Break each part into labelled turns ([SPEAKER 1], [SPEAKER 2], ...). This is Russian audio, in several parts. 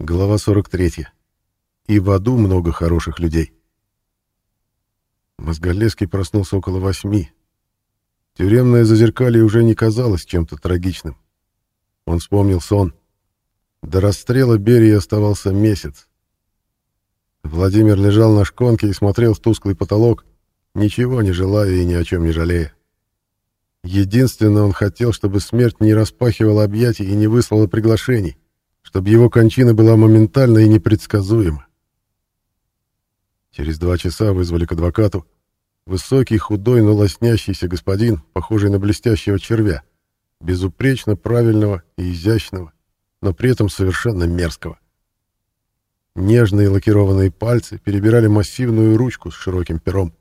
[SPEAKER 1] Глава 43. И в аду много хороших людей. Мозголевский проснулся около восьми. Тюремное зазеркалье уже не казалось чем-то трагичным. Он вспомнил сон. До расстрела Берии оставался месяц. Владимир лежал на шконке и смотрел в тусклый потолок, ничего не желая и ни о чем не жалея. Единственное, он хотел, чтобы смерть не распахивала объятий и не выслала приглашений, чтобы его кончина была моментальна и непредсказуема. Через два часа вызвали к адвокату. Высокий, худой, но лоснящийся господин, похожий на блестящего червя, безупречно правильного и изящного, но при этом совершенно мерзкого. Нежные лакированные пальцы перебирали массивную ручку с широким пером.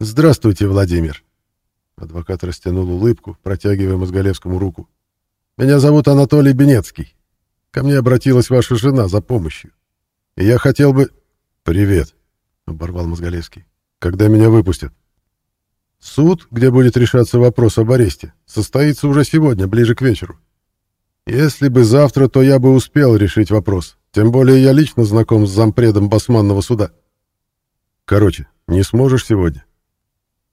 [SPEAKER 1] «Здравствуйте, Владимир!» Адвокат растянул улыбку, протягивая Мозголевскому руку. «Меня зовут Анатолий Бенецкий. Ко мне обратилась ваша жена за помощью. И я хотел бы...» «Привет», — оборвал Мозголевский. «Когда меня выпустят?» «Суд, где будет решаться вопрос об аресте, состоится уже сегодня, ближе к вечеру. Если бы завтра, то я бы успел решить вопрос. Тем более я лично знаком с зампредом Басманного суда. Короче, не сможешь сегодня?»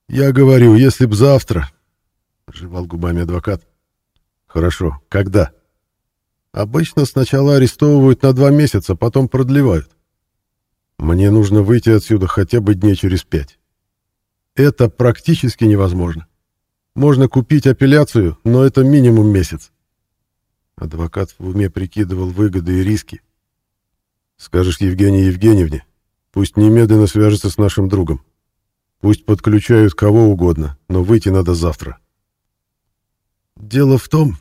[SPEAKER 1] «Я говорю, если б завтра...» — жевал губами адвокат. «Хорошо. Когда?» «Обычно сначала арестовывают на два месяца, потом продлевают. Мне нужно выйти отсюда хотя бы дней через пять. Это практически невозможно. Можно купить апелляцию, но это минимум месяц». Адвокат в уме прикидывал выгоды и риски. «Скажешь Евгении Евгеньевне, пусть немедленно свяжется с нашим другом. Пусть подключают кого угодно, но выйти надо завтра. Дело в том,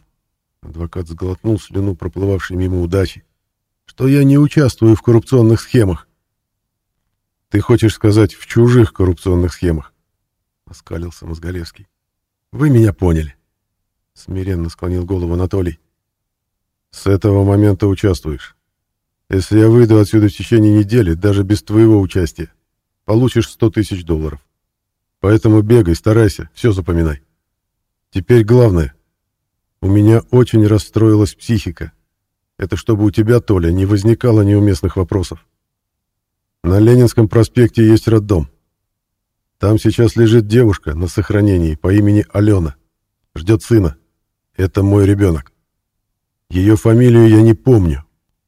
[SPEAKER 1] адвокат сглотнул слюну, проплывавшей мимо удачи, что я не участвую в коррупционных схемах. Ты хочешь сказать, в чужих коррупционных схемах? Оскалился Мозголевский. Вы меня поняли. Смиренно склонил голову Анатолий. С этого момента участвуешь. Если я выйду отсюда в течение недели, даже без твоего участия, получишь 100 тысяч долларов. Поэтому бегай, старайся, все запоминай. Теперь главное. У меня очень расстроилась психика. Это чтобы у тебя, Толя, не возникало неуместных вопросов. На Ленинском проспекте есть роддом. Там сейчас лежит девушка на сохранении по имени Алена. Ждет сына. Это мой ребенок. Ее фамилию я не помню.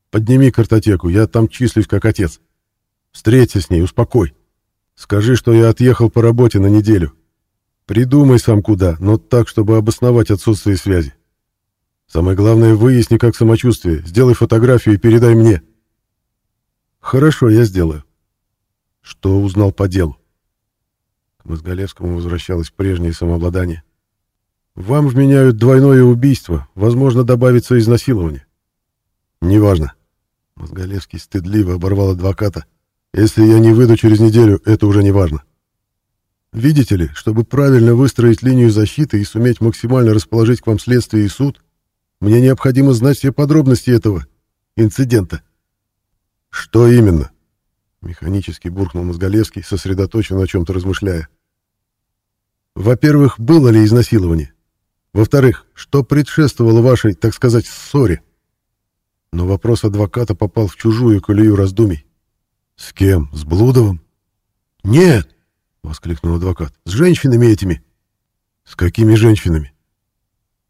[SPEAKER 1] Подними картотеку, я там числюсь как отец. Встреться с ней, успокой. Скажи, что я отъехал по работе на неделю. Придумай сам куда, но так, чтобы обосновать отсутствие связи. Самое главное, выясни, как самочувствие. Сделай фотографию и передай мне. Хорошо, я сделаю. Что узнал по делу? К Мозголевскому возвращалось прежнее самообладание. Вам вменяют двойное убийство, возможно, добавится изнасилование. Неважно. Мозголевский стыдливо оборвал адвоката. Если я не выйду через неделю, это уже не важно. Видите ли, чтобы правильно выстроить линию защиты и суметь максимально расположить к вам следствие и суд, мне необходимо знать все подробности этого инцидента. Что именно? Механически буркнул Мозголевский, сосредоточенно о чем-то размышляя. Во-первых, было ли изнасилование? Во-вторых, что предшествовало вашей, так сказать, ссоре? Но вопрос адвоката попал в чужую колею раздумий. «С кем? С Блудовым?» «Нет!» — воскликнул адвокат. «С женщинами этими!» «С какими женщинами?»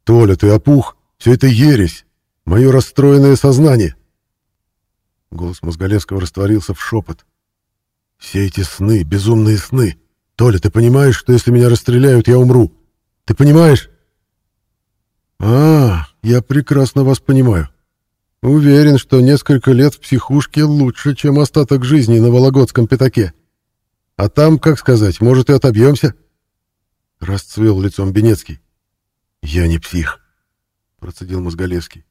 [SPEAKER 1] «Толя, ты опух! Все это ересь! Мое расстроенное сознание!» Голос Мозголевского растворился в шепот. «Все эти сны, безумные сны! Толя, ты понимаешь, что если меня расстреляют, я умру? Ты понимаешь?» «А, я прекрасно вас понимаю. Уверен, что несколько лет в психушке лучше, чем остаток жизни на Вологодском пятаке. А там, как сказать, может и отобьемся?» Расцвел лицом Бенецкий. «Я не псих», — процедил Мозголевский.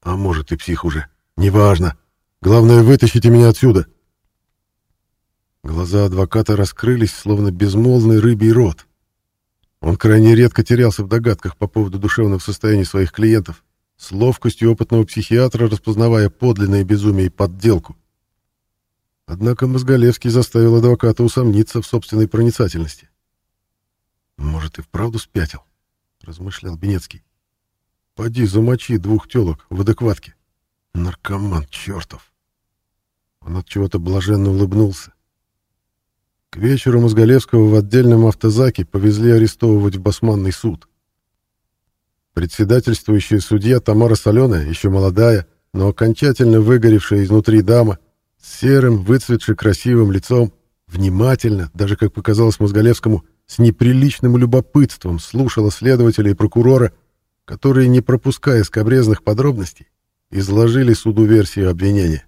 [SPEAKER 1] «А может и псих уже. Неважно. Главное, вытащите меня отсюда». Глаза адвоката раскрылись, словно безмолвный рыбий рот. Он крайне редко терялся в догадках по поводу душевного состояния своих клиентов с ловкостью опытного психиатра распознавая подлинное безумие и подделку. Однако Мозголевский заставил адвоката усомниться в собственной проницательности. «Может, и вправду спятил?» — размышлял Бенецкий. «Поди замочи двух телок в адекватке. Наркоман чертов. Он от чего-то блаженно улыбнулся. К вечеру Мозголевского в отдельном автозаке повезли арестовывать в Басманный суд. Председательствующая судья Тамара Соленая, еще молодая, но окончательно выгоревшая изнутри дама, с серым, выцветшим красивым лицом, внимательно, даже, как показалось Мозголевскому, с неприличным любопытством слушала следователя и прокурора, которые, не пропуская скобрезных подробностей, изложили суду версию обвинения.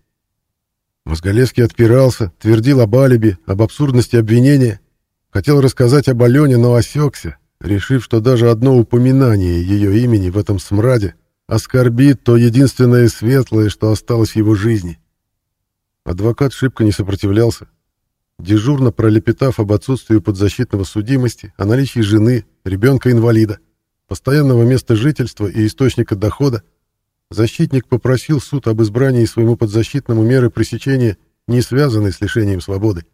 [SPEAKER 1] Мозголевский отпирался, твердил об алиби, об абсурдности обвинения, хотел рассказать об Алене, но осекся, решив, что даже одно упоминание ее имени в этом смраде оскорбит то единственное светлое, что осталось в его жизни. Адвокат шибко не сопротивлялся. Дежурно пролепетав об отсутствии подзащитного судимости, о наличии жены, ребенка-инвалида, постоянного места жительства и источника дохода, защитник попросил суд об избрании своему подзащитному меры пресечения, не связанной с лишением свободы,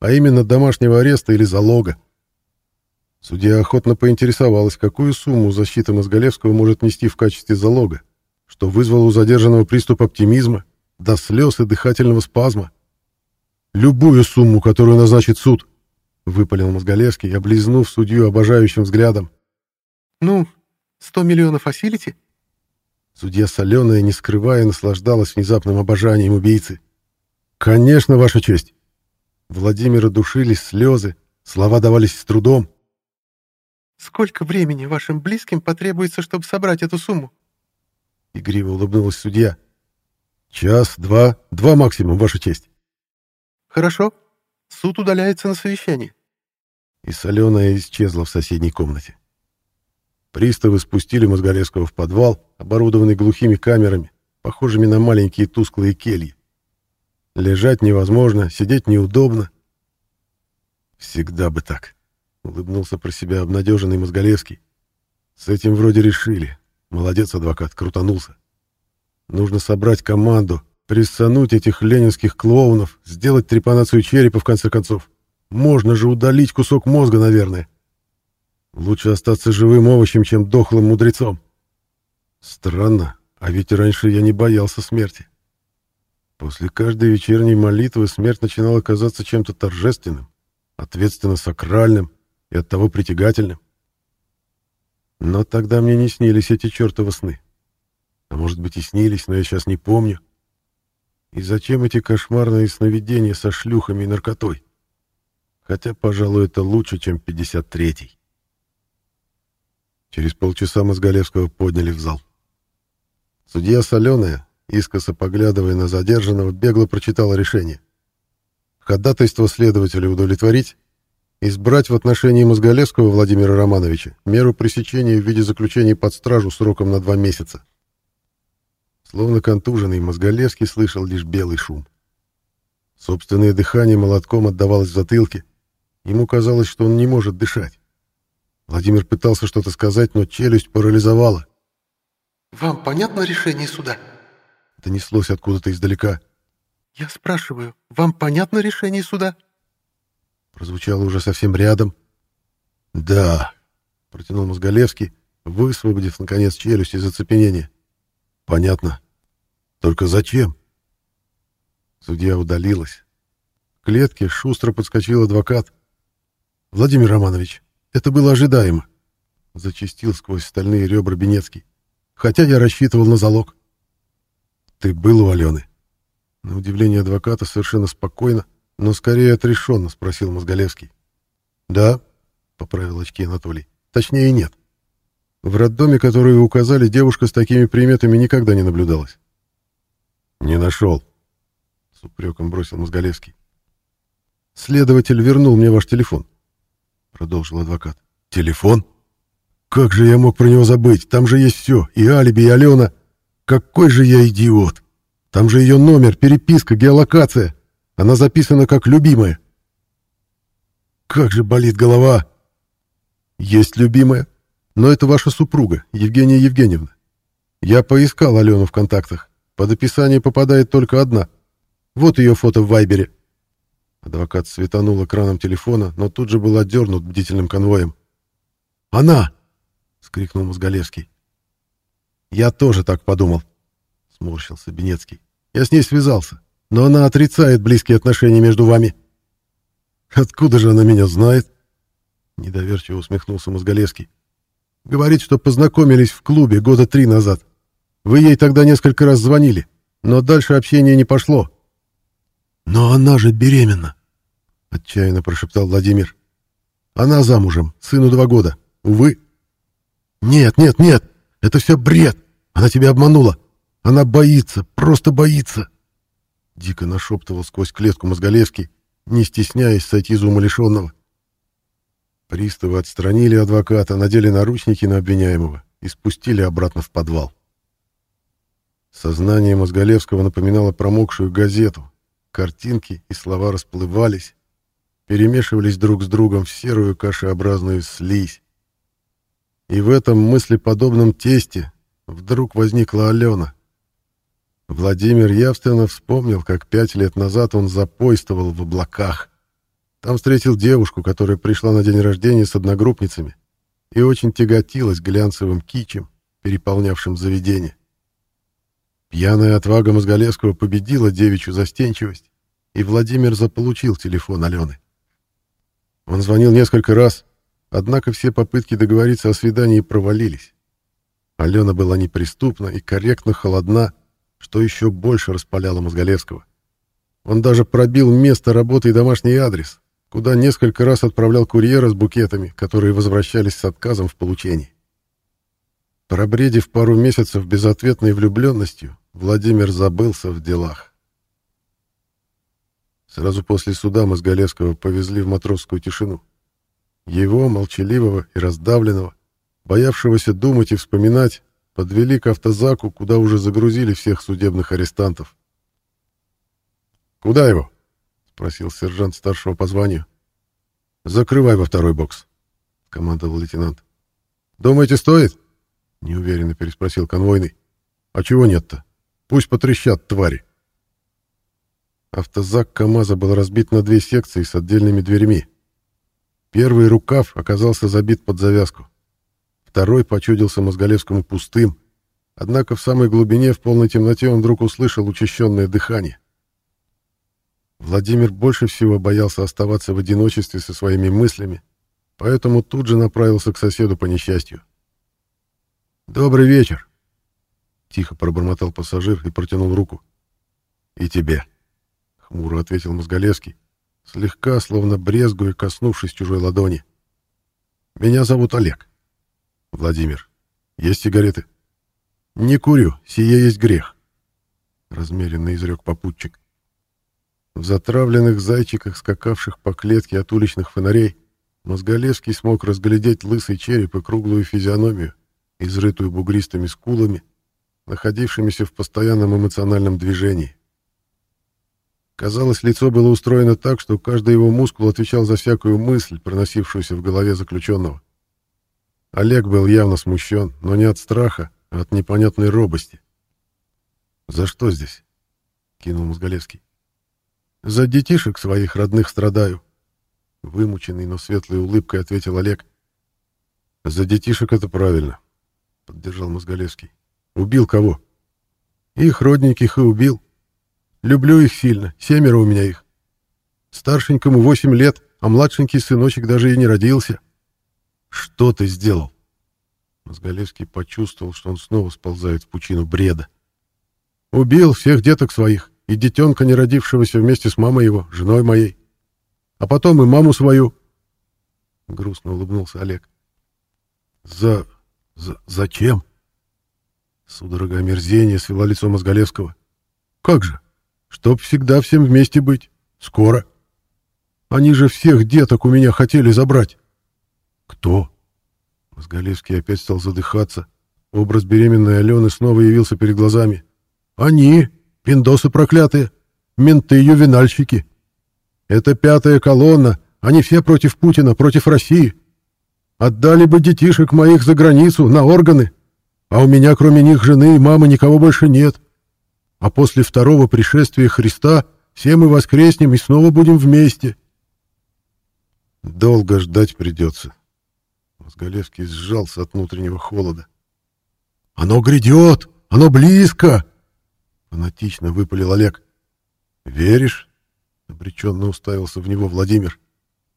[SPEAKER 1] а именно домашнего ареста или залога. Судья охотно поинтересовалась, какую сумму защита Мозголевского может нести в качестве залога, что вызвало у задержанного приступ оптимизма, до слез и дыхательного спазма. «Любую сумму, которую назначит суд», — выпалил Мозголевский, облизнув судью обожающим взглядом.
[SPEAKER 2] «Ну, сто миллионов осилите?»
[SPEAKER 1] Судья соленая, не скрывая, наслаждалась внезапным обожанием убийцы. «Конечно, Ваша честь!» Владимира душились слезы, слова давались с трудом.
[SPEAKER 2] «Сколько времени вашим близким потребуется, чтобы собрать эту сумму?»
[SPEAKER 1] Игриво улыбнулась судья. «Час, два, два максимум, Ваша честь».
[SPEAKER 2] «Хорошо. Суд удаляется на совещание».
[SPEAKER 1] И соленая исчезла в соседней комнате. Приставы спустили Мозголевского в подвал, оборудованный глухими камерами, похожими на маленькие тусклые кельи. Лежать невозможно, сидеть неудобно. «Всегда бы так», — улыбнулся про себя обнадеженный Мозголевский. «С этим вроде решили. Молодец, адвокат, крутанулся. Нужно собрать команду, прессануть этих ленинских клоунов, сделать трепанацию черепа, в конце концов. Можно же удалить кусок мозга, наверное. Лучше остаться живым овощем, чем дохлым мудрецом. Странно, а ведь раньше я не боялся смерти. После каждой вечерней молитвы смерть начинала казаться чем-то торжественным, ответственно сакральным и оттого притягательным. Но тогда мне не снились эти чертовы сны. А может быть и снились, но я сейчас не помню. И зачем эти кошмарные сновидения со шлюхами и наркотой? Хотя, пожалуй, это лучше, чем 53-й. Через полчаса Мозголевского подняли в зал. Судья Соленая, искоса поглядывая на задержанного, бегло прочитала решение. Ходатайство следователя удовлетворить, избрать в отношении Мозголевского Владимира Романовича меру пресечения в виде заключения под стражу сроком на два месяца. Словно контуженный, Мозголевский слышал лишь белый шум. Собственное дыхание молотком отдавалось в затылке. Ему казалось, что он не может дышать. Владимир пытался что-то сказать, но челюсть парализовала.
[SPEAKER 2] «Вам понятно решение суда?»
[SPEAKER 1] Донеслось откуда-то издалека.
[SPEAKER 2] «Я спрашиваю, вам понятно решение суда?»
[SPEAKER 1] Прозвучало уже совсем рядом. «Да», — протянул Мозголевский, высвободив, наконец, челюсть из оцепенения. «Понятно. Только зачем?» Судья удалилась. К клетке шустро подскочил адвокат. «Владимир Романович, это было ожидаемо, зачистил сквозь стальные ребра Бенецкий. Хотя я рассчитывал на залог. Ты был у Алены? На удивление адвоката совершенно спокойно, но скорее отрешенно спросил Мозголевский. Да, поправил очки Анатолий. Точнее, нет. В роддоме, который вы указали, девушка с такими приметами никогда не наблюдалась. Не нашел. С упреком бросил Мозголевский. Следователь вернул мне ваш телефон. — продолжил адвокат. «Телефон? Как же я мог про него забыть? Там же есть все, и алиби, и Алена. Какой же я идиот! Там же ее номер, переписка, геолокация. Она записана как любимая. Как же болит голова! Есть любимая, но это ваша супруга, Евгения Евгеньевна. Я поискал Алену в контактах. Под описание попадает только одна. Вот ее фото в Вайбере. Адвокат светанул экраном телефона, но тут же был отдернут бдительным конвоем. «Она!» — скрикнул Мозголевский. «Я тоже так подумал», — Сморщился Бенецкий. «Я с ней связался, но она отрицает близкие отношения между вами». «Откуда же она меня знает?» Недоверчиво усмехнулся Мозголевский. «Говорит, что познакомились в клубе года три назад. Вы ей тогда несколько раз звонили, но дальше общение не пошло». «Но она же беременна!» — отчаянно прошептал Владимир. «Она замужем, сыну два года. Увы». «Нет, нет, нет! Это все бред! Она тебя обманула! Она боится, просто боится!» Дико нашептывал сквозь клетку Мозголевский, не стесняясь сойти из умалишенного. Приставы отстранили адвоката, надели наручники на обвиняемого и спустили обратно в подвал. Сознание Мозголевского напоминало промокшую газету. Картинки и слова расплывались, перемешивались друг с другом в серую кашеобразную слизь. И в этом мыслеподобном тесте вдруг возникла Алена. Владимир явственно вспомнил, как пять лет назад он запойствовал в облаках. Там встретил девушку, которая пришла на день рождения с одногруппницами и очень тяготилась глянцевым кичем, переполнявшим заведение. Пьяная отвага Мозголевского победила девичью застенчивость, и Владимир заполучил телефон Алены. Он звонил несколько раз, однако все попытки договориться о свидании провалились. Алена была неприступна и корректно холодна, что еще больше распаляло Мозголевского. Он даже пробил место работы и домашний адрес, куда несколько раз отправлял курьера с букетами, которые возвращались с отказом в получении. Пробредив пару месяцев безответной влюбленностью, Владимир забылся в делах. Сразу после суда Мозголевского повезли в матросскую тишину. Его, молчаливого и раздавленного, боявшегося думать и вспоминать, подвели к автозаку, куда уже загрузили всех судебных арестантов. «Куда его?» — спросил сержант старшего по званию. «Закрывай во второй бокс», — командовал лейтенант. «Думаете, стоит?» — неуверенно переспросил конвойный. «А чего нет-то? Пусть потрещат, твари». Автозак КамАЗа был разбит на две секции с отдельными дверьми. Первый рукав оказался забит под завязку. Второй почудился Мозголевскому пустым, однако в самой глубине, в полной темноте, он вдруг услышал учащенное дыхание. Владимир больше всего боялся оставаться в одиночестве со своими мыслями, поэтому тут же направился к соседу по несчастью. «Добрый вечер!» — тихо пробормотал пассажир и протянул руку. «И тебе!» — хмуро ответил Мозголевский, слегка, словно брезгуя, коснувшись чужой ладони. «Меня зовут Олег». Владимир. Есть сигареты? Не курю, сие есть грех. Размеренно изрек попутчик. В затравленных зайчиках, скакавших по клетке от уличных фонарей, Мозголевский смог разглядеть лысый череп и круглую физиономию, изрытую бугристыми скулами, находившимися в постоянном эмоциональном движении. Казалось, лицо было устроено так, что каждый его мускул отвечал за всякую мысль, проносившуюся в голове заключенного. Олег был явно смущен, но не от страха, а от непонятной робости. «За что здесь?» — кинул Мозголевский. «За детишек своих родных страдаю», — вымученный, но светлой улыбкой ответил Олег. «За детишек это правильно», — поддержал Мозголевский. «Убил кого?» «Их родненьких и убил. Люблю их сильно, семеро у меня их. Старшенькому восемь лет, а младшенький сыночек даже и не родился». «Что ты сделал?» Мозголевский почувствовал, что он снова сползает в пучину бреда. «Убил всех деток своих, и детенка, не родившегося вместе с мамой его, женой моей. А потом и маму свою». Грустно улыбнулся Олег. «За... за... зачем?» Судорога омерзения свела лицо Мозголевского. «Как же? Чтоб всегда всем вместе быть. Скоро. Они же всех деток у меня хотели забрать. «Кто?» Мозголевский опять стал задыхаться. Образ беременной Алены снова явился перед глазами. «Они, пиндосы проклятые, менты-ювенальщики. Это пятая колонна, они все против Путина, против России. Отдали бы детишек моих за границу, на органы. А у меня, кроме них, жены и мамы, никого больше нет. А после второго пришествия Христа все мы воскреснем и снова будем вместе». «Долго ждать придется», Мозголевский сжался от внутреннего холода. «Оно грядет! Оно близко!» Фанатично выпалил Олег. «Веришь?» — обреченно уставился в него Владимир.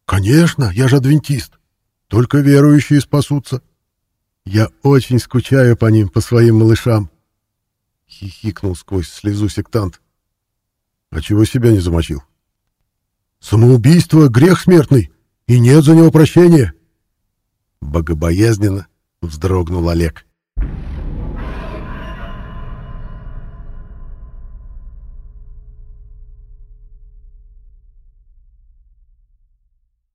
[SPEAKER 1] «Конечно, я же адвентист. Только верующие спасутся. Я очень скучаю по ним, по своим малышам. Хихикнул сквозь слезу сектант. А чего себя не замочил? Самоубийство — грех смертный, и нет за него прощения. Богобоязненно вздрогнул Олег.